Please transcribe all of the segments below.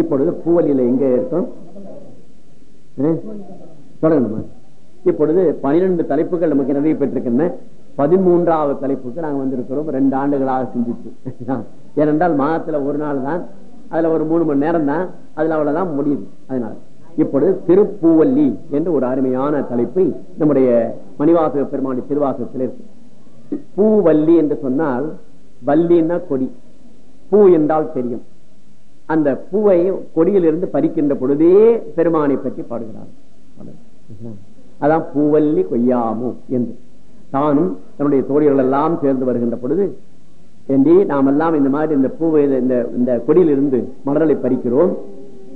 இப்பொழுது பூவலியில எங்க இருக்கும் தொடங்கணுமா? இப்பொழுது பனிரெண்டு தலைப்புகள் நமக்கு நிறைய பெற்றிருக்கின்றன. பதிமூன்றாவது தலைப்புக்கு நாங்கள் வந்திருக்கிறோம். ரெண்டு ஆண்டுகளாக சிந்திச்சு ஏனென்றால் மாதத்துல ஒரு நாள் தான். அதுல ஒரு மூணு மணி நேரம் தான். அதுல அவ்வளவுதான் முடியுது. அதனால. இப்பொழுது திருப்பூவல்லி என்று ஒரு அருமையான தலைப்பு நம்முடைய மணிவாசக பெருமானி திருவாசகத்தில் இருக்கு. பூவல்லி என்று சொன்னால் வல்லின்னா கொடி. பூ என்றால் தெரியும். அந்த பூவை கொடியிலிருந்து பறிக்கின்ற பொழுதே பெருமானை பற்றி பாடுகிறார். அதான் பூவல்லி கொய்யாமோ என்று. தானும் தன்னுடைய தோழிகள் எல்லாம் சேர்ந்து வருகின்ற பொழுது என்றி நாம் எல்லாம் இந்த மாதிரி இந்த பூவை இந்த இந்த கொடியிலிருந்து மலர்களை பறிக்கிறோம்.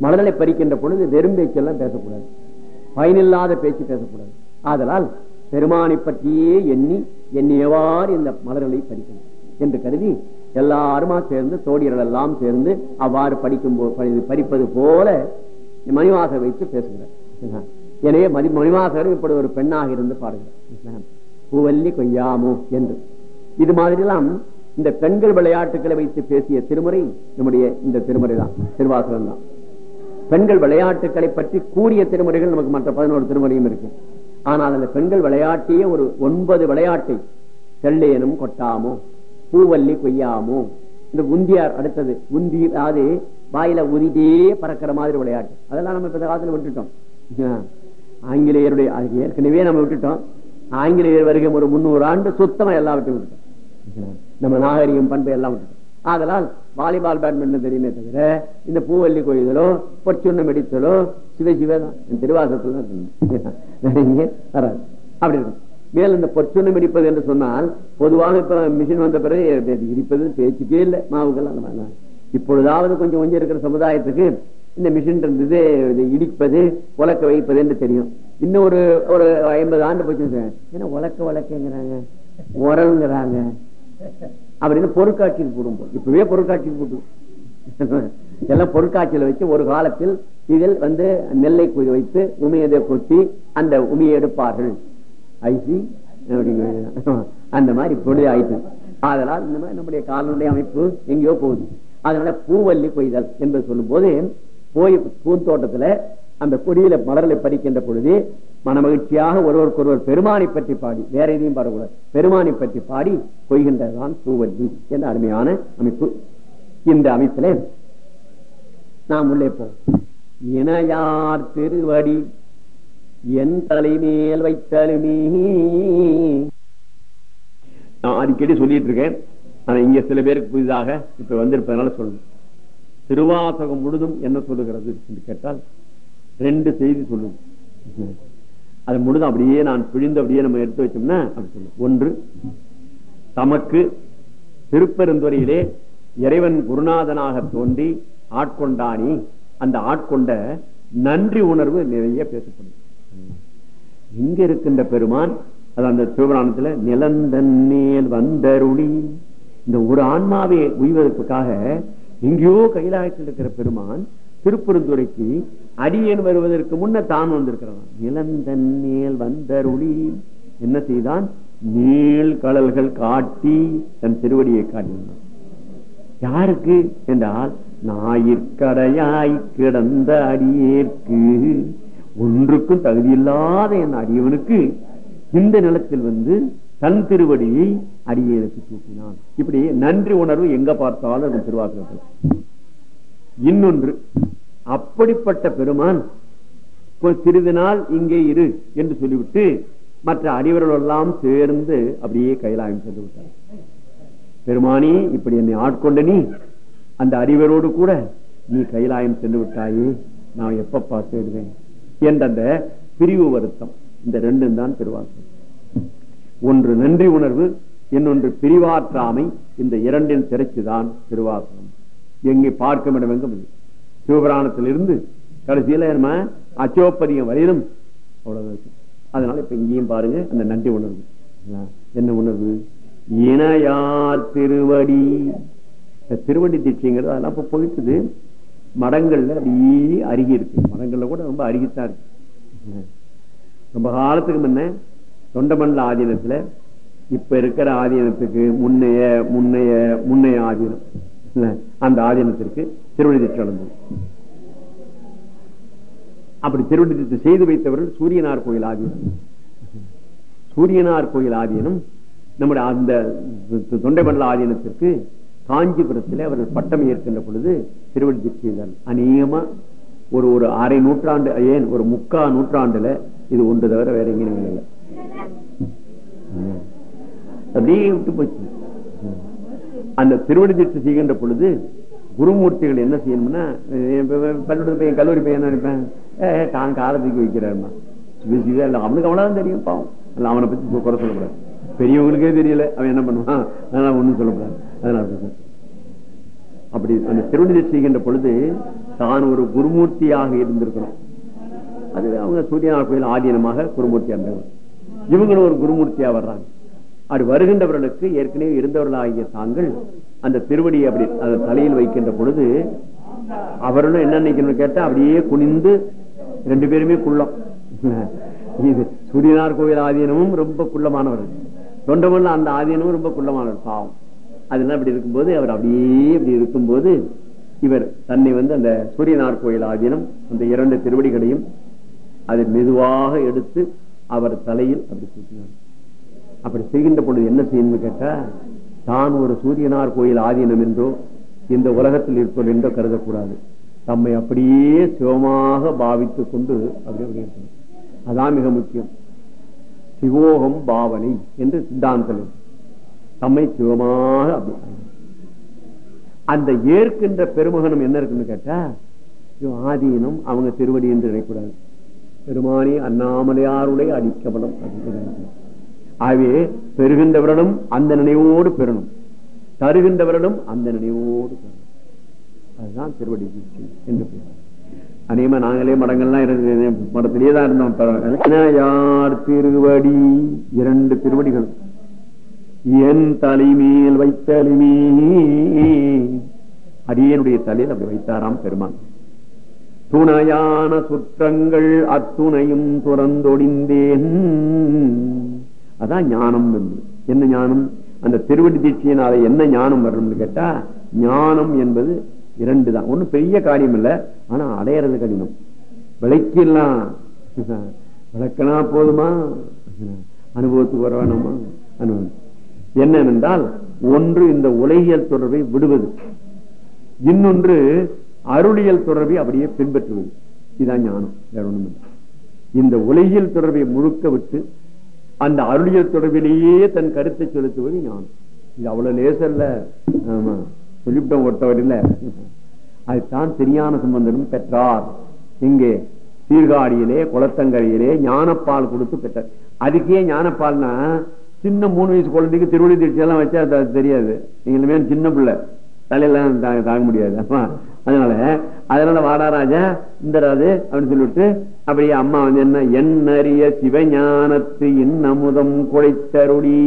மலர்களை பறிக்கின்ற பொழுது வெறும் பேச்செல்லாம் பேசக்கூடாது. பயனில்லாத பேச்சு பேசக்கூடாது. ஆதலால் பெருமானை பற்றியே எண்ணி எண்ணியவாறு இந்த மலர்களை பறிக்கணும் என்று கருதி எல்லாருமா சேர்ந்து தோழியர்கள் எல்லாம் சேர்ந்து அவ்வாறு படிக்கும் போ- படி- போல மணிவாசர் வைத்து பேசுகிறார். எனவே மதி மணிவாசகர் இப்படி ஒரு பெண்ணாக இருந்து பாடுகிறார். பூவல்லி கொய்யாமோ என்று. இது மாதிரிலாம் இந்த பெண்கள் விளையாட்டுகளை வைத்து பேசிய திருமுறை நம்முடைய இந்த திருமுறை தான் திருவாசகம் தான். பெண்கள் விளையாட்டுகளை பற்றி கூறிய திருமுறைகள் நமக்கு மற்ற பதினோரு திருமுறையும் இருக்கு. ஆனால் அந்த பெண்கள் விளையாட்டிய ஒரு ஒன்பது விளையாட்டை செல்லேனும் கொட்டாமோ பூவல்லி கொய்யாமோ? இந்த உந்தியார் அடுத்தது உந்தி அதாவது வாயில உரிதே பறக்கிற மாதிரி விளையாட்டு. அதெல்லாம் நம்ம இந்த காலத்துல விட்டுட்டோம். ஆங்கிலேயருடைய அது ஏற்கனவே நம்ம விட்டுட்டோம். ஆங்கிலேயர் வருகை ஒரு முன்னூறு ஆண்டு சுத்தமா எல்லாவற்றையும் விட்டுட்டோம். நம்ம நாகரிகம் பண்பு எல்லாம் விட்டுட்டோம். ஆதலால் வாலிபால் பேட்மிண்டன் தெரியுமே தவிர இந்த பூவல்லி கொய்தலோ பொற்சுண்ணம் வெடித்தலோ சிவ சிவதான் திருவாசத்துல தான் வராது. அப்படி இருக்கும். மேல் இந்த பொற்சுண்ணம் இடிப்பது என்று சொன்னால் பொதுவாக இப்ப மிஷின் வந்த பிறகு இடிப்பது பேச்சுக்கே இல்லை. மாவுகள் அந்த மாதிரிலாம். இப்பொழுதாவது கொஞ்சம் கொஞ்சம் இருக்கிற சமுதாயத்துக்கு இந்த மிஷின் இருந்தது இடிப்பது உலக்க வைப்பது என்று தெரியும். இன்னும் ஒரு ஒரு ஐம்பது ஆண்டு போச்சு ஏன்னா உலக்க உலக்கங்கிறாங்க உரங்கிறாங்க அப்படின்னு பொருட்காட்சியில் போடும்போது. இப்பவே பொருட்காட்சியில் போட்டுவோம் எல்லாம் பொருட்காட்சியில வச்சு ஒரு காலத்தில் இதில் வந்து நெல்லை குதி வைத்து உமையதை கொட்டி அந்த உமையை எடுப்பார்கள். ஐசி அந்த மாதிரி பொழுது ஆயிட்டு. அதனால் இந்த மாதிரி நம்முடைய காலனுடைய அமைப்பு எங்கேயோ போகுது. அதனால பூவல்லி கொய்தல் என்று சொல்லும் போது போய் பூந்தோட்டத்துல அந்த கொடியில மலர்களை பறிக்கின்ற பொழுது மனமகிழ்ச்சியாக ஒருவருக்கொருவர் பெருமானை பற்றி பாடி வேற எதையும் பாடக்கூடாது. பெருமானை பற்றி பாடி கொய்கின்றதுதான் பூவல்லி என்ற அருமையான அமைப்பு. இந்த அமைப்பிலே நாம் உள்ளே போ இணையார் திருவடி என் தலைமேல் வைத்தலுமே நான் அடிக்கடி சொல்லிட்டு இருக்கேன் ஆனா இங்க சில பேருக்கு புதிதாக இப்ப வந்திருப்பதனால சொல்லணும் திருவாசகம் முழுதும் என்ன சொல்லுகிறது என்று கேட்டால் ரெண்டு செய்தி சொல்லும் அது முழுதும் அப்படியே நான் பிழிந்து அப்படியே நம்ம எடுத்து வச்சோம்னா அப்படி சொல்லும் ஒன்று தமக்கு திருப்பெருந்துறையிலே இறைவன் குருநாதனாக தோன்றி ஆட்கொண்டானி. அந்த ஆட்கொண்ட நன்றி உணர்வு நிறைய பேசப்படும் இங்க இருக்கின்ற பெருமான் அது அந்த சிவபுராணத்துல நிலந்தன்னேல் வந்தருளி. இந்த ஒரு ஆன்மாவை உய்வதற்காக எங்கேயோ கைலாயத்தில் இருக்கிற பெருமான் திருப்பெருந்துறைக்கு அடியன் வருவதற்கு முன்ன தான் வந்திருக்கிறான் நிலந்தன்னேல் வந்தருளி. என்ன செய்தான்? நீள் கடல்கள் காட்டி தன் திருவடியை காட்டினான். யாருக்கு? என்றால் ஞாயிற்கடையாய் கிடந்த அடியேற்கு. ஒன்றுக்கும் தகுதியில்லாத என் அடியவனுக்கு இந்த நிலத்தில் வந்து தன் திருவடியை அடியேனுக்கு சூட்டினான் இப்படி நன்றி உணர்வு எங்க பார்த்தாலும் அது திருவாக்குறது இன்னொன்று அப்படிப்பட்ட பெருமான் சிறிது நாள் இங்கே இரு என்று சொல்லிவிட்டு மற்ற அடிவர்கள் எல்லாம் சேர்ந்து அப்படியே கைலாயம் சென்று விட்டார். பெருமானி இப்படி என்னை ஆட்கொண்ட நீ அந்த அறிவரோடு கூட நீ கைலாயம் சென்று விட்டாயே நான் எப்ப பார்த்துடுவேன் என்ற அந்த பிரிவு வருத்தம்? இந்த ரெண்டும் தான் திருவாசகம் ஒன்று நன்றி உணர்வு இன்னொன்று பிரிவாற்றாமை. இந்த இரண்டின் திரைச்சுதான் திருவாசகம் எங்கே பார்க்க இடமெங்கும் இது. சிவபுராணத்திலிருந்து கடைசியில நம்ம அச்சோப்பதியம் வரையிலும் அவ்வளவு அதனால இப்ப இங்கேயும் பாருங்க அந்த நன்றி உணர்வு. என்ன உணர்வு? இணையார் திருவடி. திருவடி தீட்சைங்கிறது அதெல்லாம் இப்ப போயிட்டுது. மடங்கள்ல அப்படியே அருகி இருக்கு. மடங்கள்ல கூட ரொம்ப அருகித்தான் இருக்கு. ரொம்ப காலத்துக்கு முன்ன தொண்டமண்டல ஆதீனத்துல இப்ப இருக்கிற ஆதீனத்துக்கு முன்னைய முன்னைய முன்னைய ஆதீனம் அந்த ஆதீனத்திற்கு திருவடி திட்டம் அப்படி அப்படி திருவடி செய்து வைத்தவர்கள் சூரியனார் கோயில் ஆதீனம். சூரியனார் கோயில் ஆதீனம் நம்முடைய அந்த தொண்டை மண்டல ஆதீனத்திற்கு காஞ்சிபுரத்தில் அவர்கள் பட்டம் ஏற்கின்ற பொழுது திருவடி செய்தார் அநேகமா ஒரு ஒரு அரை நூற்றாண்டு ஏன் ஒரு முக்கா நூற்றாண்டுல இது ஒன்று தவிர வேற எங்கேயும் இல்லை அப்படியே விட்டு போச்சு. அந்த திருவடி செய்கின்ற பொழுது குருமூர்த்திகள் என்ன செய்யணும்னா பள்ளிக்கூட பையன் கல்லூரி பையன் என்ன நினைப்பேன்? தான் காலத்துக்கு வைக்கிறாருமா அவனுக்கு அவ்வளவுதான் தெரியும் பாவம். இல்லை அவனை பத்தி குறை சொல்லக்கூடாது. பெரியவங்களுக்கே தெரியல. அவன் என்ன பண்ணுவான்? அதனால ஒண்ணும் சொல்லக்கூடாது அதனால அப்படி அந்த திருவடி செய்கின்ற பொழுது தான் ஒரு குருமூர்த்தியாக இருந்திருக்கிறோம் அது அவங்க சூரியனார் கோயில் ஆதீனமாக குருமூர்த்தியா இருந்தவர் இவங்களும் ஒரு குருமூர்த்தியா வர்றாங்க. அப்படி வருகின்றவர்களுக்கு ஏற்கனவே இருந்தவர்களாகிய தாங்கள் அந்த திருவடியை அப்படி அந்த தலையில் வைக்கின்ற பொழுது அவர்களும் என்ன நினைக்கணும்னு கேட்டா அப்படியே குனிந்து ரெண்டு பேருமே குள்ளம். இது சூரியனார் கோவில் ஆதீனமும் ரொம்ப குள்ளமானவர்கள். தொண்டமல்ல அந்த ஆதீனமும் ரொம்ப குள்ளமானவர் பாவம். அதெல்லாம் இப்படி இருக்கும்போது அவர் அப்படியே இப்படி இருக்கும்போது இவர் தன்னை வந்து அந்த சூரியனார் கோயில் ஆதீனம் அந்த இரண்டு திருவடிகளையும் அதை மெதுவாக எடுத்து அவர் தலையில் அப்படி தூக்கினார் அப்படி செய்கின்ற பொழுது என்ன செய்யணும்னு கேட்டா தான் ஒரு சூரியனார் கோயில் ஆதீனம் என்றோ இந்த உலகத்தில் இருப்போம் என்றோ கருதக்கூடாது. தம்மை அப்படியே சிவமாக பாவித்துக் கொண்டு அப்படி அப்படி அதான் மிக முக்கியம். சிவோகம் பாவனை என்று சித்தாந்தம். தம்மை சிவமாக அப்படி அந்த ஏற்கின்ற பெருமகனும் என்ன இருக்குன்னு கேட்டா ஆதீனம் அவங்க திருவடி என்று நினைக்கூடாது பெருமானி அண்ணாமலையாருடைய அடிக்கப்படம் ஆகவே பெறுகின்றவரிடம் அந்த நினைவோடு பெறணும். தருகின்றவரிடம் அந்த நினைவோடு பெறணும். அதுதான் திருவடி என்று பேர் அநேகமா நாங்களே மடங்கள்லாம் மடத்திலேயே தான் இருந்தோம். யார் திருவடி இரண்டு திருவடிகள். என் தலைமையில் வைத்தலுமே அடியனுடைய தலையில் அப்படி வைத்தாராம் பெருமான். துணையான சுற்றங்கள் அத்துணையும் துறந்தொடிந்தேன் அதான் ஞானம் என்ன ஞானம்? அந்த திருவடி தீட்சியினால என்ன ஞானம் வரும்னு கேட்டா ஞானம் என்பது இரண்டு தான். ஒண்ணு பெரிய காரியம் இல்ல ஆனா அடையறது கடினம். விளக்கிடலாம். விளக்கினா போதுமா? அனுபவத்துக்கு வர வேணாமா அனுபவம். என்னவென்றால் ஒன்று இந்த உலகியல் தொடர்பை விடுவது. இன்னொன்று அருளியல் தொடர்பை அப்படியே பின்பற்றுவது. இதுதான் ஞானம். வேற ஒண்ணும் இந்த உலகியல் தொடர்பை முழுக்க விட்டு அந்த அருளியல் தொடர்பிலேயே தன் கருத்தை செலுத்துவது ஞானம். இது அவ்வளவு லேசல்ல. ஆமா. சொல்லிவிட்டோம் ஒருத்தவர் இல்ல. அதுதான் சரியான சம்பந்தனும் பெற்றார். இங்கே சீர்காழியிலே குளத்தங்கரையிலே ஞானப்பால் கொடுத்து பெற்றார். அதுக்கே ஞானப்பால்னா சின்ன மூணு வயசு குழந்தைக்கு திருவள்ளி திருச்சி எல்லாம் வச்சா அது தெரியாது. நீங்களுமே சின்ன பிள்ளை. தலையெல்லாம் தாங்க முடியாது. அதனால அதனால வாடாராஜா இந்த ராஜு அப்படின்னு சொல்லிவிட்டு அப்படியே அம்மா வந்து என்ன எண்ணறிய சிவஞானத்து இன்னமுதம் குழைத்தருளி.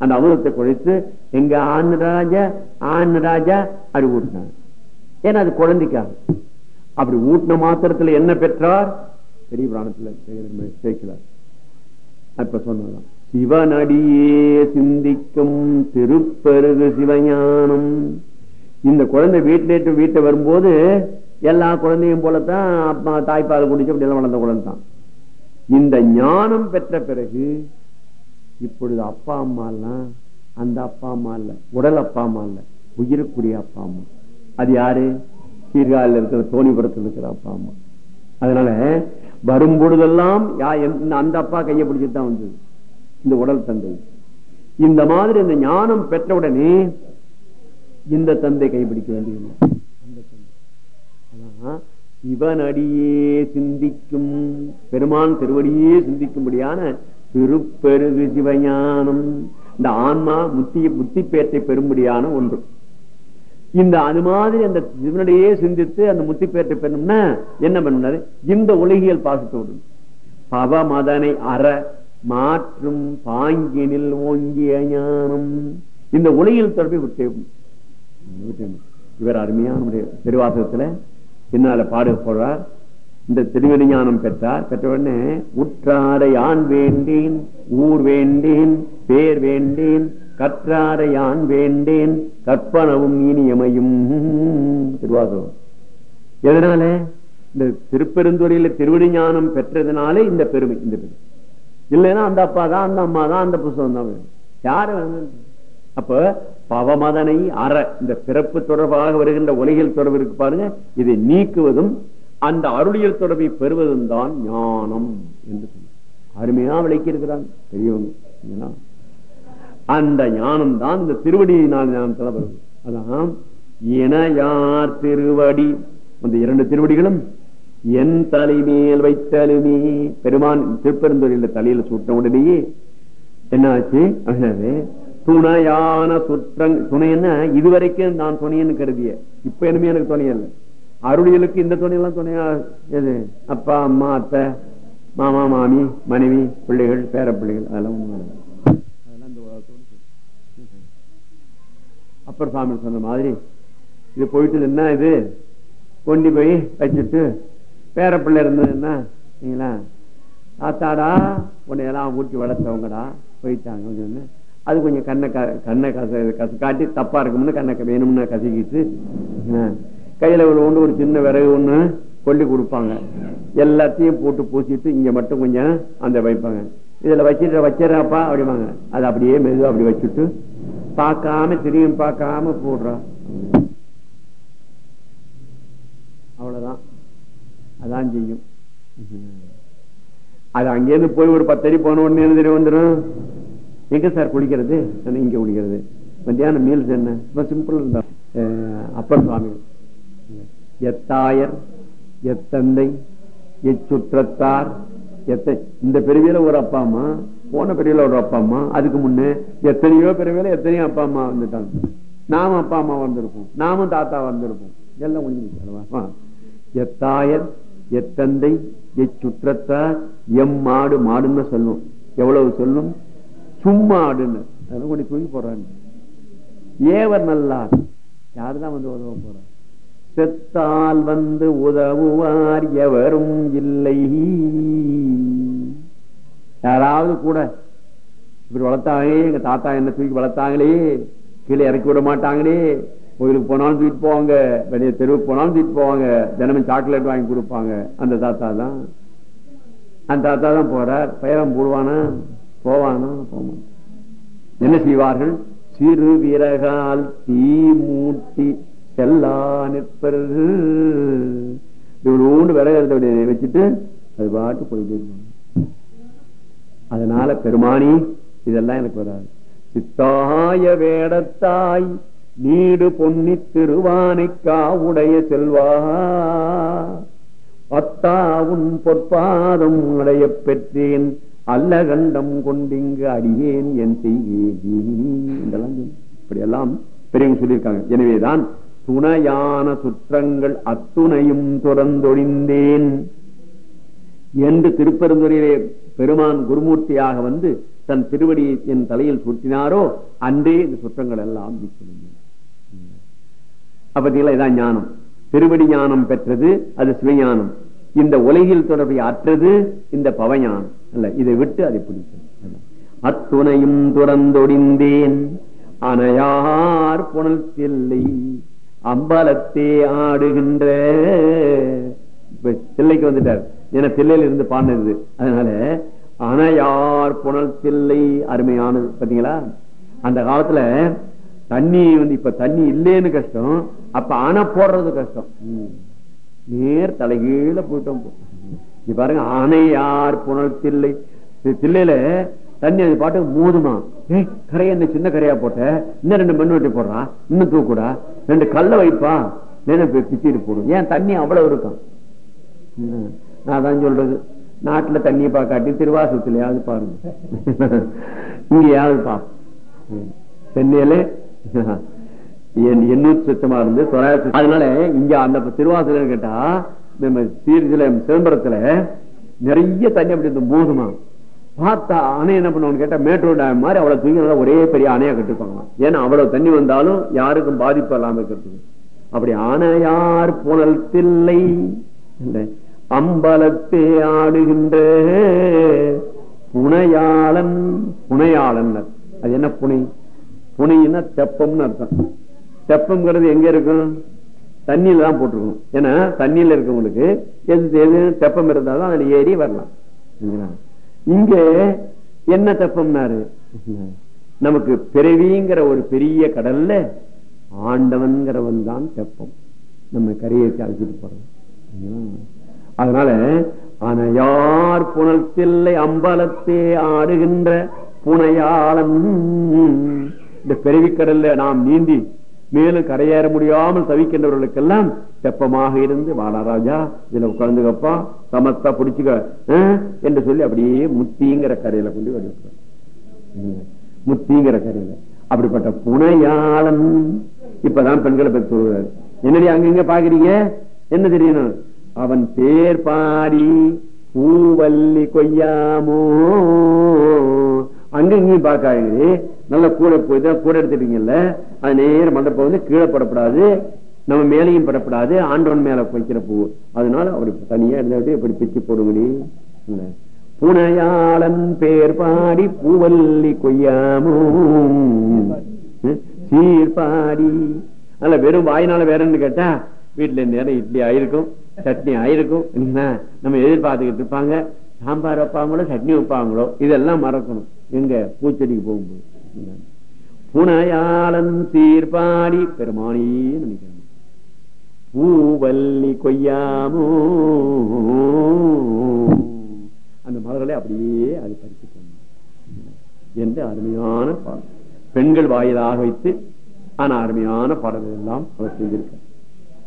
அந்த அமிர்தத்தை குழைத்து எங்க ஆண் ராஜா ஆண் ராஜா அப்படி ஊட்டினார் ஏன்னா அது குழந்தைக்காக அப்படி ஊட்டின மாத்திரத்துல என்ன பெற்றார்? பெரிய பிராணத்துல சேர்க்கிறார். அப்ப சொன்னதான் சிவனடியே சிந்திக்கும் திருப்பெருகு சிவஞானம். இந்த குழந்தை வீட்டிலேட்டு வீட்டை வரும்போது எல்லா குழந்தையும் போலத்தான் அப்பா தாய்ப்பால் குடிச்சு அப்படி எல்லாம் வளர்ந்த குழந்தை தான் இந்த ஞானம் பெற்ற பிறகு இப்பொழுது அப்பா அம்மா எல்லாம் அந்த அப்பா அம்மா இல்ல. உடல் அப்பா அம்மா இல்ல. உயிருக்குரிய அப்பா அம்மா. அது யாரு? சீர்காழில் இருக்கிற தோணிபுரத்தில் இருக்கிற அப்பா அம்மா. அதனால வரும் பொழுதெல்லாம் அந்த அப்பா கையை பிடிச்சிட்டு தான் வந்தது. இந்த உடல் தந்தை. இந்த மாதிரி இந்த ஞானம் பெற்ற உடனே இந்த தந்தை கைப்பிடிக்க வேண்டியதில்லை. இவன் அடியே சிந்திக்கும் பெருமான் திருவடியே சிந்திக்கும்படியான திருப்பெருகு சிவஞானம். இந்த ஆன்மா புத்திய புத்தி பேற்றை பெறும்படியான ஒன்று. இந்த அது மாதிரி அந்த சிவனுடையே சிந்தித்து அந்த முத்தி பேற்றை பெறணும்னா என்ன பண்ணுனாரு இந்த உலகியல் பாசத்தோடு. பவ மதனை அற மாற்றும் பாங்கினில் ஓங்கிய ஞானம். இந்த உலகியல் தொடர்பை விட்டு இவர் அருமையான திருவாசகத்துல என்னால பாடு போடுறார். இந்த திருவெளி ஞானம் பெற்றார். பெற்ற உடனே உற்றாரை ஆண் வேண்டேன் ஊர் வேண்டேன் பேர் வேண்டேன் கற்றாரை ஆண் வேண்டேன் கற்பனவும் இனியமையும் திருவாசகம். எதனால? இந்த திருப்பெருந்துறையில திருவடி ஞானம் பெற்றதுனாலே இந்த பெருமை இந்த பெருமை. இல்லைன்னா அந்த அப்பா தான் அந்த அம்மா தான் அந்த புஸ்தகம் தான் வேணும். யாரு அப்ப பவமதனை அற இந்த பிறப்பு தொடர்பாக வருகின்ற உலகில் தொடர்பு இருக்கு பாருங்க. இதை நீக்குவதும் அந்த அருளியல் தொடர்பை பெறுவதும் தான் ஞானம் என்று சொன்னார். அருமையா விளக்கி இருக்கிறாங்க பெரியவங்க அந்த ஞானம் தான் இந்த திருவடியினால் ஞானத்துல வருது அதான் இணையார் திருவடி அந்த இரண்டு திருவடிகளும் என் தலைமேல் வைத்தலுமே. பெருமான் திருப்பெருந்தொழில தலையில சுட்ட உடனேயே என்னாச்சு? துணையான சுற்றங் துணை என்ன? இதுவரைக்கும் நான் துணையன்னு கருதிய. இப்ப என்னமே எனக்கு துணை இல்லை அருளியலுக்கு இந்த துணையெல்லாம் துணையா? எது? அப்பா அம்மா அத்தை மாமா மாமி மனைவி பிள்ளைகள் பேர பிள்ளைகள் அதெல்லாம் ஒண்ணு அப்பர் சாமி சொன்ன மாதிரி இது போயிட்டு என்ன இது? கொண்டு போய் வச்சுட்டு பேர பிள்ளை இருந்ததுன்னா சரிங்களா தாத்தாடா உன்னை எல்லாம் ஊட்டி வளர்த்தவங்கடா போயிட்டாங்க அது கொஞ்சம் கண்ணை கண்ணை கச கச காட்டி தப்பா இருக்கும்னு கண்ணை வேணும்னு கசக்கிட்டு கையில ஒரு ஒன்று ஒரு சின்ன விறகு ஒண்ணு கொல்லி கொடுப்பாங்க. எல்லாத்தையும் போட்டு பூசிட்டு இங்க மட்டும் கொஞ்சம் அந்த வைப்பாங்க. இதுல வச்சிட்டு வச்சிடறாப்பா அப்படிவாங்க அது அப்படியே மெதுவா அப்படி வச்சுட்டு பார்க்காம திரும்பியும் பார்க்காம போடுறான் அவ்வளவுதான். அதான் செய்யும். அது அங்கேருந்து போய் ஒரு பத்தடி போன உடனே தெரிய வந்துடும் எங்க சார் குளிக்கிறது? இங்க குளிக்கிறது. மத்தியானம் மீல்ஸ் என்ன? சிம்பிள் இருந்தா அப்பர் சுவாமி. எத்தாயர் எத்தந்தை எச்சுற்றத்தார் எத்த இந்த பிரிவில ஒரு அப்பா அம்மா. போன பிரிவில ஒரு அப்பா அம்மா. அதுக்கு முன்னே எத்தனையோ பிரிவில எத்தனையோ அப்பா அம்மா வந்துட்டாங்க. நாம அப்பா அம்மா வந்திருப்போம். நாமும் தாத்தா வந்திருப்போம். எல்லாம் ஒழிஞ்சு எத்தாயர் எத்தந்தை எச்சுற்றத்தார் எம் மாடு மாடுன்னு சொல்லும் எவ்வளவு சொல்லும்? சும்மா ஆடுன்னு அதெல்லாம் கொஞ்சம் தூங்கி போடுறாங்க. ஏவர் நல்லார். யாருதான் வந்து உதவ போறாங்க செத்தால் வந்து உதவுவார் எவரும் இல்லை. யாராவது கூட இப்படி வளர்த்தாங்களே எங்க தாத்தா என்ன தூக்கி வளர்த்தாங்களே கீழே இறக்கி விட மாட்டாங்களே கோயிலுக்கு போனாலும் தூக்கிட்டு போவாங்க வெளியே தெருவுக்கு போனாலும் தூக்கிட்டு போவாங்க தினமும் சாக்லேட் வாங்கி கொடுப்பாங்க. அந்த தாத்தா தான். அந்த தாத்தா தான் போறார். பயிரம் போடுவானா? போவானா? போவான் என்ன செய்வார்கள்? சிறு விறகால் தீ மூட்டி செல்லா நிற்பது இவ்வளோண்டு விறகு வச்சுட்டு அது பாட்டு போயிட்டு அதனால பெருமானி இதெல்லாம் எனக்கு வராது. சித்தாய வேடத்தாய் நீடு பொன்னி திருவானைக்கா உடைய செல்வா. பத்தா உன் பொற்பாதம் அடைய பெற்றேன். அல்ல கண்டம் கொண்டிங்கு அடியேன் என் செய்யலாம் இப்படியெல்லாம் பெரியவங்க சொல்லியிருக்காங்க. எனவேதான் துணையான சுற்றங்கள் அத்துணையும் துறந்தொழிந்தேன். என்று திருப்பெருந்துறையிலே பெருமான் குருமூர்த்தியாக வந்து தன் திருவடியை என் தலையில் சுற்றினாரோ அன்றே இந்த சுற்றங்கள் எல்லாம் அப்பத்தீங்களா இதான் ஞானம். திருவடி ஞானம் பெற்றது அது சிவஞானம். இந்த உலகில் தொடர்பை அற்றது இந்த பவஞானம். அல்ல இதை விட்டு அதை பிடிக்கும் அத்துணையும் துறந்தொடிந்தேன் அனையார் புனல் தில்லை அம்பலத்தே ஆடுகின்ற. தில்லைக்கு வந்துட்டார். ஏன்னா தில்லையில இருந்து பாடினது அதனால அணையார் புனல் தில்லை அருமையானது. பாத்தீங்களா அந்த காலத்துல தண்ணி வந்து இப்ப தண்ணி இல்லேன்னு கஷ்டம். அப்ப அணை போடுறது கஷ்டம். நேர் தலைகீழ போயிட்டோம். நீ பாருங்க அணையார் புனல் தில்லை தில்லையில தண்ணி அது பாட்டு மோதுமா? கரையை என்ன சின்ன கரையா போட்ட? இன்னும் ரெண்டு மண் வெட்டி போடுறான் இன்னும் தூக்கூடா? ரெண்டு கல்ல வைப்பா? பிச்சுட்டு போடும். ஏன் தண்ணி அவ்வளவு இருக்கும்? நான் தான் சொல்றது. நாட்டுல தண்ணியை பார்க்காட்டி திருவாசத்திலேயாவது பாருங்க. இங்கேயாவது பாப்போம் சென்னையில? எண்ணூத்தி சுத்தமா இருந்து தொள்ளாயிரத்தி அதனால இங்க அந்த திருவாசகம் கேட்டா நம்ம சீர்தில சிதம்பரத்துல நிறைய தண்ணி அப்படி இந்த மோதுமா? பார்த்தா அணை என்ன பண்ணுவோம்னு கேட்டா மேட்டூர் டேம் மாதிரி அவ்வளவு தூங்கி நல்லா ஒரே பெரிய அணையா கட்டுப்பாங்க ஏன்னா அவ்வளவு தண்ணி வந்தாலும் யாருக்கும் பாதிப்பு இல்லாம இருக்கிறதுக்கு அப்படி அணையார் புனல் தில்லை அம்பலத்தே ஆடுகின்ற புனையாளன் புனையாளன் அது. என்ன புனை? புனைன்னா தெப்பம்னு அர்த்தம். தெப்பம்ங்கிறது எங்க இருக்கும்? தண்ணியில தான் போட்டிருக்கணும். ஏன்னா தண்ணியில இருக்கவங்களுக்கு எது எது தெப்பம் இருந்தாலும் அதுல ஏறி வரலாம். சரிங்களா? இங்க என்ன தெப்பம்னாரு? நமக்கு பிறவிங்கிற ஒரு பெரிய கடல்ல ஆண்டவன்கிறவன் தான் தெப்பம். நம்ம கரையேற்றி அழைச்சிட்டு போறோம்? அதனால அணையார் புனல் அம்பலத்தே ஆடுகின்ற புனையாளன். இந்த பிறவிக்கடல்ல நாம் நீந்தி மேலும் கரையேற முடியாமல் தவிக்கின்றவர்களுக்கெல்லாம் தெப்பமாக இருந்து வாலாராஜா இதுல உட்கார்ந்துக்கப்பா சமத்தா பிடிச்சுக்க என்று சொல்லி அப்படியே முத்திங்கிற கரையில கொண்டு வடிவிட்டார் முத்திங்கிற கரையில. அப்படிப்பட்ட புனையாளன். இப்பதான் பெண்களை பற்றி சொல்றாரு என்னடி அங்கங்க பாக்குறீங்க? என்ன தெரியணும் அவன் பேர் பாடி பூவல்லி கொய்யாமோ? அங்க இங்கேயும் பார்க்காது நல்ல கூட போய் தான் கூட எடுத்துட்டீங்கல்ல அது நேரம் மண்டபம் வந்து கீழே படப்படாது. நம்ம மேலையும் படப்படாது ஆண்டவன் மேல வைக்கிற பூ. அதனால அப்படி தனியா இருந்துட்டு இப்படி பிச்சு போடுங்கடி. இல்ல. புனையாளன் பேர் பாடி பூவல்லி கொய்யாமோ சீர்பாடி அல்ல வெறும் வாயினால வேறன்னு கேட்டா வீட்டுல நேரம் இட்லி ஆயிருக்கும் சட்னி ஆயிருக்கும். நம்ம எதிர்பார்த்துக்கிட்டு இருப்பாங்க. சாம்பார் வைப்பாங்களோ சட்னி வைப்பாங்களோ இதெல்லாம் மறக்கணும். எங்க? பூச்செடிக்கு போகும்போது? புனையாளன் சீர்பாடி பெருமானே நினைக்கிறேன். பூவல்லி கொய்யாமோ. அந்த மலர்களை அப்படியே அது பறித்து என்று அருமையான பாடல் பெண்கள் வாயிலாக வைத்து ஆனா அருமையான பாடல்கள் எல்லாம் அவர் செய்திருக்கார்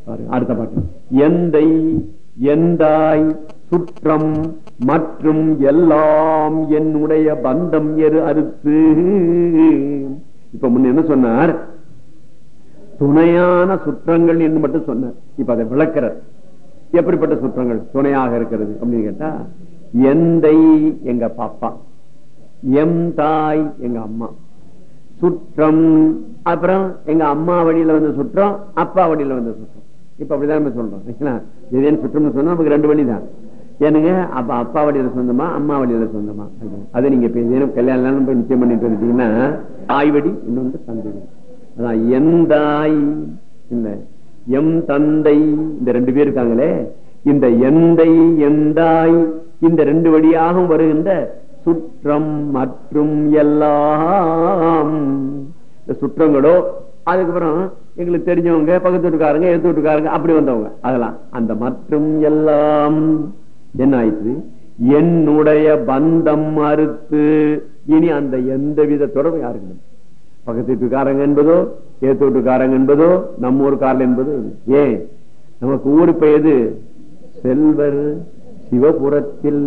பாருங்க, அடுத்த பாட்டு. எந்தை எந்தாய் சுற்றம் மற்றும் எல்லாம் என்னுடைய பந்தம் எரு அறுத்து. இப்ப முன்ன என்ன சொன்னார்? துணையான சுற்றங்கள் என்று மட்டும் சொன்னார் இப்ப அதை விளக்கிறார் எப்படிப்பட்ட சுற்றங்கள்? துணையாக இருக்கிறது அப்படின்னு கேட்டா எந்தை எங்க பாப்பா எம் தாய் எங்க அம்மா சுற்றம் அப்புறம் எங்க அம்மா வழியில வந்து சுற்றம் அப்பா வழியில வந்து சுற்றம். இப்ப அப்படிதான் நம்ம சொல்றோம் சரிங்களா? ஏதேனும் சுற்றம்னு சொன்னா நமக்கு ரெண்டு வழி தான் ஏனுங்க அப்ப அப்பா வழியில சொந்தமா அம்மா வழியில சொந்தமா? அப்படின்னு. அது நீங்க இப்ப ஏதேனும் கல்யாணம் போய் நிச்சயம் பண்ணிட்டு வந்துட்டீங்கன்னா தாய் வழி இன்னொன்று தந்தை அதான் எந்தாய் இல்ல எம் தந்தை இந்த ரெண்டு பேர் இருக்காங்களே இந்த எந்தை எந்தாய் இந்த ரெண்டு வழியாகவும் வருகின்ற சுற்றம் மற்றும் எல்லாம். இந்த சுற்றங்களோ அதுக்கப்புறம் எங்களுக்கு தெரிஞ்சவங்க பக்கத்து வீட்டுக்காரங்க எடுத்து வீட்டுக்காரங்க அப்படி வந்தவங்க. அதெல்லாம் அந்த மற்றும் எல்லாம். என்ன ஆயிற்று? என்னுடைய பந்தம் மறுத்து இனி அந்த எந்த வித தொடர்பு யாருக்கு பக்கத்து வீட்டுக்காரங்க என்பதோ ஏத்து வீட்டுக்காரங்க என்பதோ நம்ம ஊருக்காரல் என்பதோ ஏன்? நமக்கு ஊரு பெயது செல்வர் சிவபுரத்தில்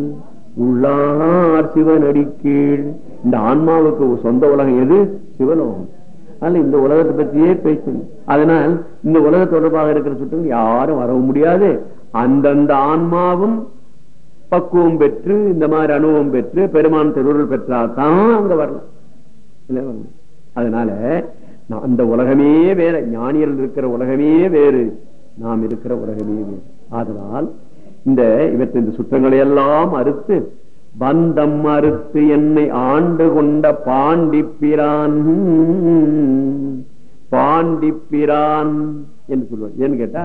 உள்ளார் சிவனடி கீழ். இந்த ஆன்மாவுக்கு சொந்த உலகம் எது? சிவலோகம். அதனால இந்த உலகத்தை பற்றியே பேசணும் அதனால் இந்த உலக தொடர்பாக இருக்கிற சுற்றங்கள் யாரும் வரவும் முடியாது. அந்தந்த ஆன்மாவும் பக்குவம் பெற்று இந்த மாதிரி அனுபவம் பெற்று பெருமான் திருவுருள் பெற்றால்தான் அங்க வரலாம். இல்லை வரணும். அதனால நான் அந்த உலகமே வேற. ஞானியர்கள் இருக்கிற உலகமே வேறு. நாம் இருக்கிற உலகமே வேறு. ஆதலால் இந்த இவற்றை இந்த சுற்றங்களை எல்லாம் அறுத்து பந்தம் அறுத்து என்னை ஆண்டு கொண்ட பாண்டிப்பிரான் பாண்டிப்பிரான் என்று சொல்வார். ஏன்னு கேட்டா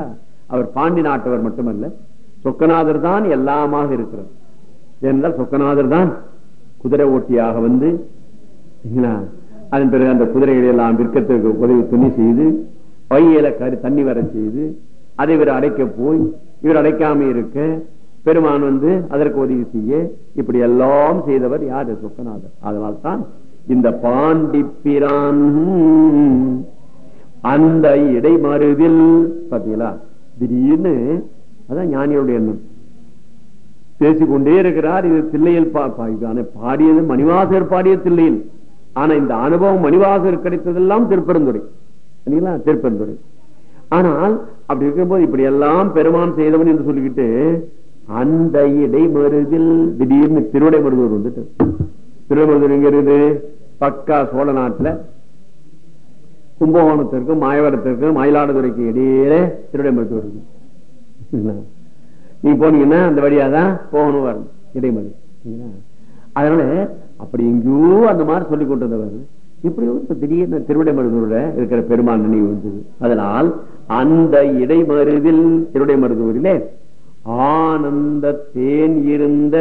அவர் பாண்டி நாட்டவர் மட்டுமல்ல சொக்கநாதர் தான் எல்லாமாக இருக்கிறார். என்றால் சொக்கநாதர் தான் குதிரை ஓட்டியாக வந்து அதன் பிறகு அந்த குதிரைகளை எல்லாம் விற்கத்துக்கு உதவி துணி செய்து பையில கரு தண்ணி வர செய்து அதை இவர் அடைக்க போய் இவர் அடைக்காம இருக்க பெருமான் வந்து அதற்கு உதவி செய்ய இப்படி எல்லாம் செய்தவர் யாரு? சொக்கநாதர் அதனால் தான் இந்த பாண்டிப்பிரான் அந்த இடைமருதில் பாத்தீங்களா திடீர்னு அதான் ஞானியோட எண்ணம். பேசிக்கொண்டே இருக்கிறார். இது தில்லையில் பா- பாடியது மணிவாசர் பாடிய தில்லையில். ஆனா இந்த அனுபவம் மணிவாசர் கிடைத்ததெல்லாம் திருப்பெருந்துறை. சரிங்களா? திருப்பெருந்துறை. ஆனால் அப்படி இருக்கும்போது இப்படி எல்லாம் பெருமான் செய்தவன் என்று சொல்லிக்கிட்டு அந்த இடைமருதில் திடீர்னு திருவிடைமருதூர் வந்துட்டு திருவிடைமருதூர் எங்க இருக்குது? பக்கா சோழ நாட்டுல. கும்பகோணத்திற்கும் மாயவரத்திற்கும் மயிலாடுதுறைக்கு இடையில திருவிடைமருதூர் இருக்கு நீ போனீங்கன்னா அந்த வழியாதான் போகணும் வரணும். இடைமறி அதனால அப்படி எங்கேயோ அந்த மாதிரி சொல்லிக் கொண்டிருந்தவர். இப்படி இப்ப திடீர்னு திருவிடைமருதூர்ல இருக்கிற பெருமான் நினைவு வந்தது. அதனால் அந்த இடைமருதில் திருவிடை மருதூரிலே ஆனந்த தேன் இருந்த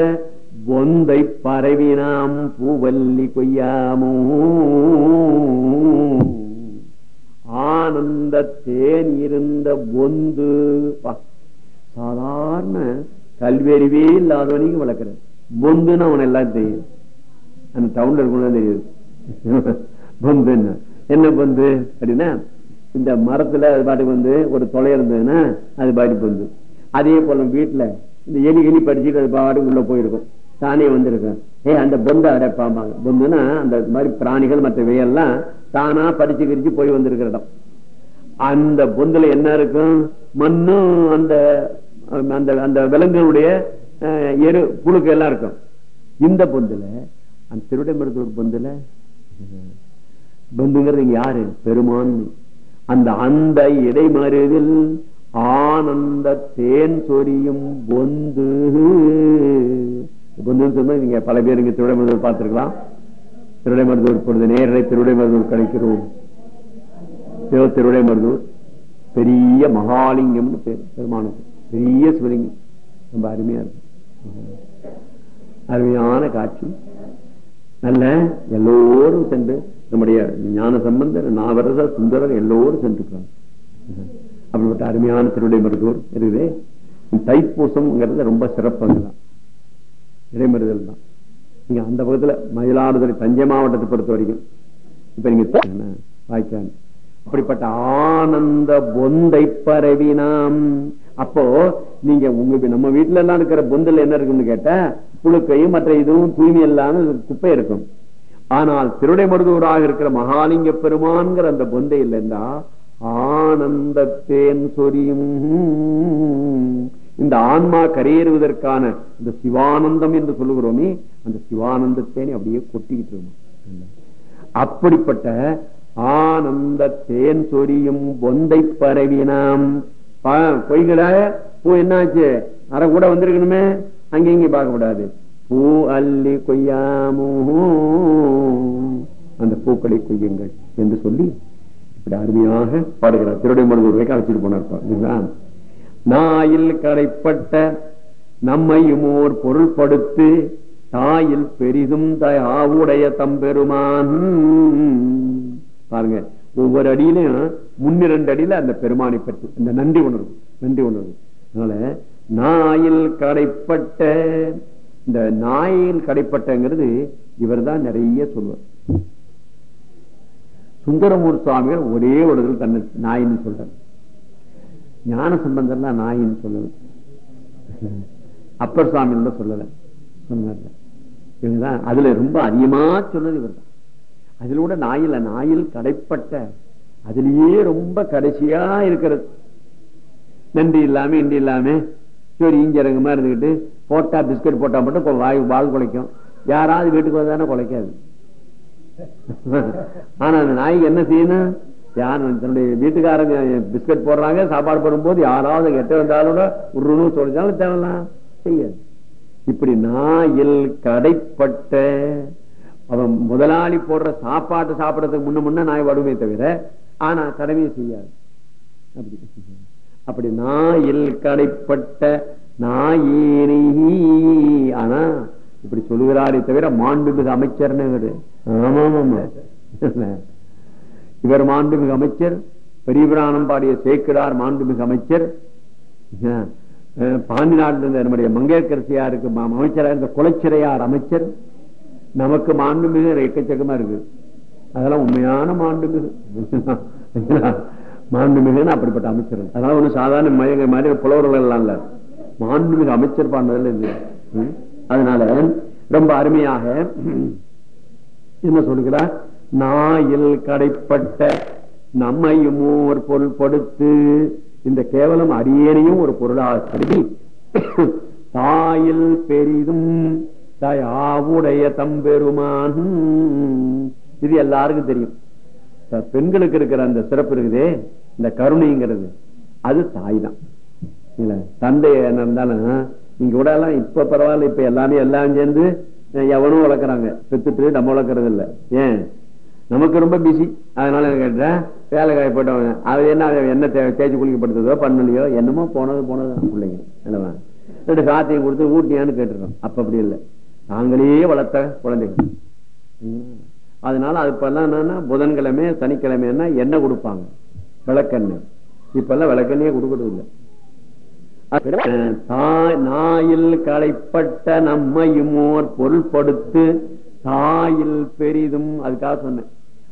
பொந்தை பரவினாம் பூவல்லி கொய்யாமோ. ஆனந்த தேன் இருந்த பொந்து சாதாரண கல்வியறிவே இல்லாதவனையும் வளர்க்கிறேன் பொந்துன்னு அவன் எல்லாம் தெரியும். அந்த டவுன்ல இருக்கணும் தெரியுது பந்து என்ன? என்ன பந்து? அப்படின்னா இந்த மரத்துல அது பாட்டுக்கு வந்து ஒரு தொலை இருந்ததுன்னா அது பாட்டு பொந்து. அதே போல வீட்டுல இந்த எலி எலி படிச்சுட்டு அது பாட்டுக்கு உள்ள போயிருக்கும். தானே வந்திருக்கும். ஏ அந்த பொந்தை அடைப்பாம்பாங்க பொந்துன்னா அந்த மாதிரி பிராணிகள் மற்ற வெயெல்லாம் தானா படிச்சு கிரிச்சு போய் வந்திருக்கிற இடம். அந்த பொந்துல என்ன இருக்கும்? மண்ணும் அந்த அந்த அந்த விலங்குகளுடைய அஹ், எரு புழுக்கு எல்லாம் இருக்கும். இந்த பொந்துல அந்த திருவிடை மருத்துவர் பந்துல பந்துங்கிறது இங்க யாரு? பெருமான். அந்த அந்த இடைமருதில் ஆனந்த தேன் சொரியும் பொந்து. பொந்துன்னு சொன்னா நீங்க பல பேர் இங்க திருவிடை மருத்துவர் பார்த்திருக்கலாம். திருவிடை மருத்துவர் பொழுது நேரடி திருவிடை மருத்துவர் கிடைக்கிறோம். சிவ திருவிடை பெரிய மகாலிங்கம்னு பேர் பெருமானுக்கு. பெரிய சிவலிங்கம். ரொம்ப அருமையா இருக்கும் அருமையான காட்சி. நல்ல எல்லோரும் சென்று நம்முடைய ஞான சம்பந்தர் நாவரச சுந்தரர் எல்லோரும் சென்றுக்கிறாங்க அப்படிப்பட்ட அருமையான திருடைய மருத்துவர் இருக்குது. தைப்பூசம்ங்கிறது ரொம்ப சிறப்புங்கதான் இடைமறுதல் தான். நீங்க அந்த பக்கத்துல மயிலாடுதுறை தஞ்சை மாவட்டத்தை பொறுத்த வரைக்கும். இப்ப நீங்க வாய்க்கான் அப்படிப்பட்ட ஆனந்த பொந்தை பரவினாம் அப்போ நீங்க உங்க நம்ம வீட்டுல எல்லாம் இருக்கிற பொந்தில் என்ன இருக்குன்னு கேட்டா புழுக்கையும் மற்ற இதுவும் தூய்மை இல்லாம குப்பை இருக்கும். ஆனால் திருடை மருதூராக இருக்கிற மகாலிங்க பெருமான்கிற அந்த பொந்தை இல்லைன்னா ஆனந்த தேன் சொரியும். இந்த ஆன்மா கரையேறுவதற்கான இந்த சிவானந்தம் என்று சொல்லுகிறோமே அந்த சிவானந்தத்தேனை அப்படியே கொட்டிக்கிட்டு அப்படிப்பட்ட ஆனந்த தேன் சொரியும் பொந்தை பரவினாம். பொய்கட பூ என்னாச்சு? அரை கூட வந்திருக்கணுமே. அங்க இங்க பார்க்கக்கூடாது பூ அள்ளி கொய்யாமோ? அந்த பூக்களை கொய்யுங்கள் என்று சொல்லி இப்படி அருமையாக பாடுகிறார். திருடைய மருந்து ஒரு அழைச்சிட்டு போனார் நாயில் கடைப்பட்ட நம்மையும் ஓர் பொருள்படுத்து தாயில் பெரிதும் தயாவுடைய தம்பெருமான். பாருங்க ஒவ்வொரு அடியிலையும் முன்னிரண்டு அடியில அந்த பெருமானை பற்றி அந்த நன்றி உணர்வு நன்றி உணர்வு. அதனால நாயில் கடைப்பட்ட இந்த நாயில் கடைப்பட்டங்கிறது இவர் தான் நிறைய சொல்வார். சுந்தரமூர் சுவாமிகள் ஒரே ஒரு தன்னை நாயின்னு சொல்றார். ஞான சம்பந்தம் நாயின்னு சொல்லல. அப்பர் சுவாமியோட சொல்லல. சொன்னார் இவங்கதான் அதுல ரொம்ப அதிகமா சொன்னது இவர் தான். அதுல கூட நாயில் நாயில் கடைப்பட்ட அதுலயே ரொம்ப கடைசியா இருக்கிறது. நன்றி இல்லாம இண்டி இல்லாம. சரி இஞ்சிறங்கமா இருந்துகிட்டு போட்டா பிஸ்கட் போட்டா மட்டும் வாய் வாழ் குலைக்கும். யாராவது வீட்டுக்கு வந்தானே குலைக்காது. ஆனா அந்த நாய்க்கு என்ன செய்யணும்? யார் தன்னுடைய வீட்டுக்காரங்க பிஸ்கட் போடுறாங்க சாப்பாடு போடும்போது யாராவது கெட்ட வந்தாலும் உருன்னு சொல்லிச்சாலும் தேவலாம் செய்யாது. இப்படி நாயில் கடைப்பட்ட அவன் முதலாளி போடுற சாப்பாட்டை சாப்பிடறதுக்கு முன்ன முன்ன நாய் வடுமே தவிர ஆனா கடமையை செய்யாது. அப்படி அப்படி நாயில் கடைப்பட்ட நாயேனை ஆனா இப்படி சொல்லுகிறாரே தவிர மாண்புமிகு அமைச்சர்னு இவர்? மாண்புமிகு அமைச்சர் பெரியபிராணம் பாடிய சேக்கிடார் மாண்புமிகு அமைச்சர். பாண்டி நாட்டில் இருந்த நம்முடைய மங்கேற்கரசியாருக்கு அமைச்சராக இருந்த குலச்சிறையார் அமைச்சர். நமக்கு மாண்புமிகு எக்கச்சக்கமா இருக்கு. அதெல்லாம் உண்மையான மாண்புமிகு. மாண்புமிகுன்னு அப்படிப்பட்ட அமைச்சர். அதனால ஒண்ணு சாதாரண மயங்க மாதிரி புலவர்கள் எல்லாம் இல்ல. மாண்புமிகு அமைச்சர் பாண்டதில் இல்லை அதனால ரொம்ப அருமையாக என்ன சொல்லுகிறார் நாயில் கடைப்பட்ட நம்மையும் ஒரு பொருள் படுத்து இந்த கேவலம் அரியணையும் ஒரு பொருளாக கருதி தாயில் பெரிதும் தயாவுடைய தம்பெருமான் இது எல்லாருக்கும் தெரியும். பெண்களுக்கு இருக்கிற அந்த சிறப்பு இருக்குதே இந்த கருணைங்கிறது. அது தாய் தான் இல்ல தந்தை என்ன இருந்தாலும் இங்க கூட எல்லாம் இப்ப பரவாயில்ல இப்ப எல்லாமே எல்லாம் சேர்ந்து எவனும் வளர்க்குறாங்க. பெத்துட்டு நம்ம வளர்க்கறது இல்ல ஏன்? நமக்கு ரொம்ப பிஸி அதனால என்ன கேட்டேன் வேலை காயப்பட்டவங்க அது என்ன என்ன தேய்ச்சி குளிக்கப்படுத்ததோ பண்ணலையோ என்னமோ போனது போனது பிள்ளைங்க. இல்லவா? ரெண்டு சாத்தியம் கொடுத்து ஊட்டியான்னு கேட்டுருக்கோம். அப்ப அப்படி இல்லை. நாங்களே வளர்த்த குழந்தைகள். ம். அதனால அது இப்பெல்லாம் என்னன்னா புதன்கிழமை சனிக்கிழமைன்னா எண்ணெய் கொடுப்பாங்க. விளக்கெண்ணெய். இப்ப எல்லாம் விளக்கெண்ணையே கொடுக்கறது இல்லை தாய் நாயில் களைப்பட்ட நம்மையும் ஓர் பொருள்படுத்து தாயில் பெரிதும் அதுக்காக சொன்னேன்.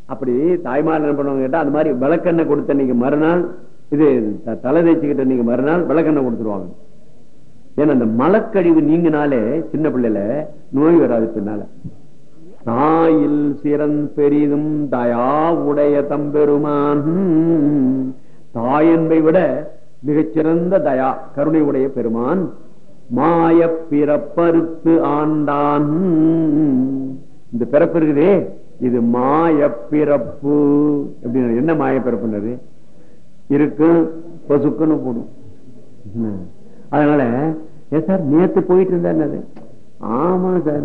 அப்படி தாய்மார் என்ன பண்ணுவாங்க கேட்டா அந்த மாதிரி விளக்கெண்ணெய் கொடுத்த இன்னைக்கு மறுநாள் இது த- தலை தேய்ச்சிக்கிட்ட இன்னைக்கு மறுநாள் விளக்கெண்ணெய் கொடுத்துருவாங்க. ஏன்னா அந்த மலக்கழிவு நீங்கினாலே சின்ன பிள்ளைல நோய் வராது பின்னால. தாயில் சிறன் பெரிதும் தயா உடைய தம்பெருமான். தாயன்பை விட மிகச்சிறந்த தயா கருணை உடைய பெருமான். மாய பிறப்பறுத்து ஆண்டான். இந்த பிறப்பு இருக்குதே இது மாய பிறப்பு. என்ன மாய பிறப்புன்றது? இருக்கும் பசுக்குன்னு போடும். அதனால ஏ சார் நேத்து போயிட்டு இருந்தா என்னது? ஆமா சார்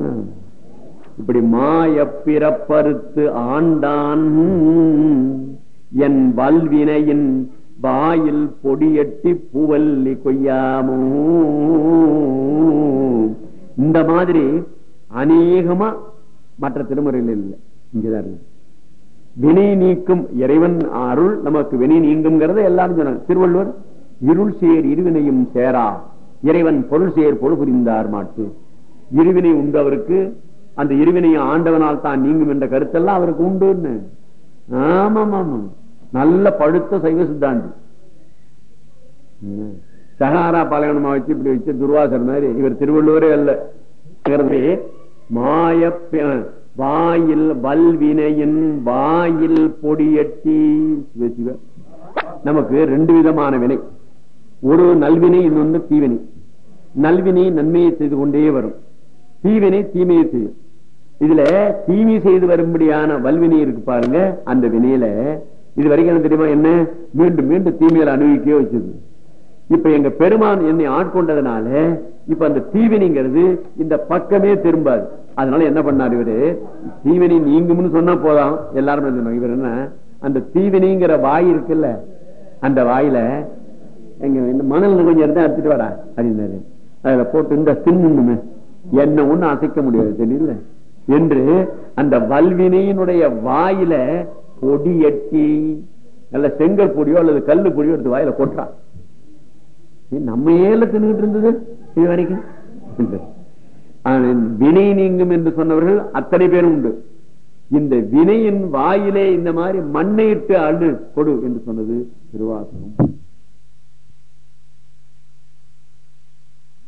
இப்படி மாய பிறப்பறுத்து ஆண்டான் என் வல்வினையின் வாயில் பொடியட்டி பூவல்லி கொய்யாமோ. இந்த மாதிரி அநேகமா மற்ற திருமுறையில் இல்லை. இங்கேதான் இருக்கு. வினை நீக்கும் இறைவன் அருள் நமக்கு வினை நீங்கும்ங்கிறத எல்லாரும் சொன்னாங்க. திருவள்ளுவர் இருள் சேர் இருவினையும் சேரா. இறைவன் பொருள் சேர் பொருள் புரிந்தார் மாட்டு. இருவினை உண்டவருக்கு அந்த இருவினையை ஆண்டவனால் தான் நீங்கும் என்ற கருத்தெல்லாம் அவருக்கு உண்டுன்னு. ஆமா ஆமா நல்ல பழுத்த சைவ சித்தாந்தி. சகாரா பாலகனமா வச்சு இப்படி வச்சு துர்வாசர் மாதிரி இவர் திருவள்ளுவரே அல்ல. மாய வாயில் வல்வினையின் வாயில் பொடியட்டி சிவ நமக்கு ரெண்டு விதமான வினை. ஒரு நல்வினை இன்னொன்று தீவினை. நல்வினை நன்மையை செய்து கொண்டே வரும். தீவினை தீமையை செய்யும். இதுல தீமை செய்து வரும்படியான வல்வினை இருக்கு பாருங்க அந்த வினையில. இது வரைக்கும் என்ன தெரியுமா என்ன? மீண்டும் மீண்டும் தீமையில அனுபவிக்கவே வச்சது. இப்ப எங்க பெருமான் என்னை ஆட்கொண்டதுனால இப்ப அந்த தீவினிங்கிறது இந்த பக்கமே திரும்பாது. அதனால என்ன பண்ணார் இவரு? தீவினை நீங்கும்னு சொன்னா போதாம். எல்லாரும் இவர் என்ன? அந்த தீவினிங்கிற வாய் இருக்குல்ல அந்த வாயில எங்க இந்த மணல் கொஞ்சம் இருந்தா எடுத்துட்டு வாடா அப்படின்னாரு. அதுல போட்டு இந்த தின்னுமே என்ன ஒண்ணு அசைக்க முடியாது தெரியல என்று அந்த வல்வினையினுடைய வாயில பொடி எட்டி நல்ல செங்கல் பொடியோ அல்லது கல்லு பொடியோ எடுத்து வாயில கொட்டுறான் நம்ம ஏல தின்னுட்டு இருந்தது இது வரைக்கும். வினை நீங்கும் என்று சொன்னவர்கள் அத்தனை பேரும் உண்டு. இந்த வினையின் வாயிலே இந்த மாதிரி மண்ணை இட்டு அழு கொடு என்று சொன்னது திருவாசகம்.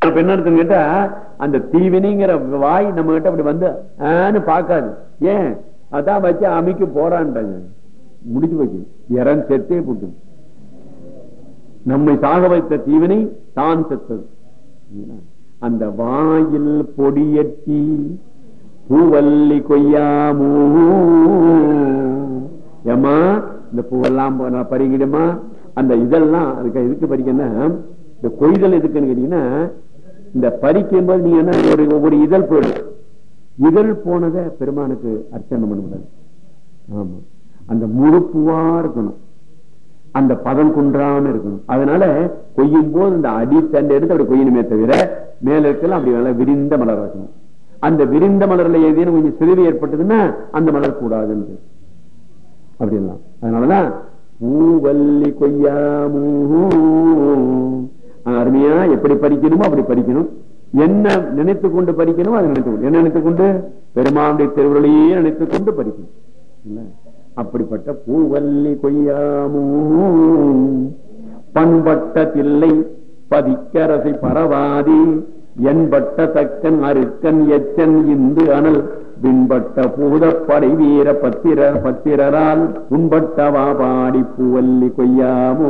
அப்ப என்ன அர்த்தம் கேட்டா அந்த தீவினைங்கிற வாய் நம்ம கிட்ட அப்படி வந்து ஆன்னு பாக்காது ஏன்? அதான் வச்சு அமைக்க போறான்ட்டாங்க முடிச்சு வச்சு இறன் செத்தே போட்டு. நம்மை சாக வைத்த தீவினை தான் செத்தது. அந்த வாயில் பொடியட்டி பூவல்லி கொய்யாமோ. ஏமா இந்த பூவெல்லாம் பறிக்கிடுமா அந்த இதெல்லாம் அதுக்கு எதுக்கு பறிக்கன்னா இந்த கொய்தல் எதுக்குன்னு கேட்டீங்கன்னா இந்த படிக்கும் போது நீ என்ன ஒரு ஒவ்வொரு இதழ் போயிடும் இதழ் போனதை பெருமானுக்கு அர்ச்சனை பண்ண முடியாது ஆமா. அந்த முழுப்புவா இருக்கணும். அந்த பதம் குன்றான்னு இருக்கணும். அதனால கொய்யும் போது இந்த அடி தண்டை எடுத்து அப்படி கொய்யணுமே தவிர மேல இருக்கலாம் அப்படி நல்லா விரிந்த மலர் வைக்கணும். அந்த விரிந்த மலர்ல ஏதேனும் கொஞ்சம் சிறுவி ஏற்பட்டதுன்னா அந்த மலர் கூடாதுன்னு அப்படிலாம் அதனாலதான் பூவல்லி கொய்யாமூ அருமையா எப்படி படிக்கணுமோ அப்படி படிக்கணும். என்ன நினைத்து கொண்டு படிக்கணுமோ அதை நினைத்து கொண்டு. என்ன நினைத்துக் கொண்டு? பெருமானுடைய திருவுருளையே நினைத்துக் கொண்டு படிக்கணும். அப்படிப்பட்ட பூவல்லி கொய்யாமூ பண்பட்ட தில்லை பதிக்கரசை பரவாதி என்பட்ட தக்கன் அருக்கன் எச்சன் இந்து அனல் பின்பட்ட பூதப்படை வீர பத்திர பத்திரரால் உண்பட்டவா பாடி பூவல்லி கொய்யாமோ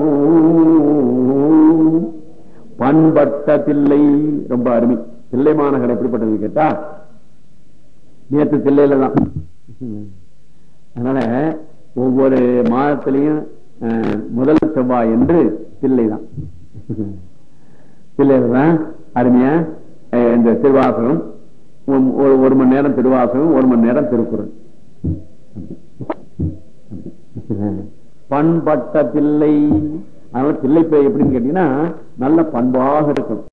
பண்பட்ட தில்லை ரொம்ப அருமை. தில்லை மாநகர் எப்படிப்பட்டது கேட்டா நேற்று தில்லையில தான். அதனால ஒவ்வொரு மாதத்திலையும் முதல் செவ்வாய் என்று தில்லை தான். தில்லையில தான் அருமையா இந்த திருவாசகம். ஒரு- ஒரு- மணி நேரம் திருவாசகம் ஒரு மணி நேரம் திருக்குறள். பண்பட்ட தில்லை அதனால பிள்ளை எப்படின்னு கேட்டீங்கன்னா நல்ல பண்பாக இருக்கணும்.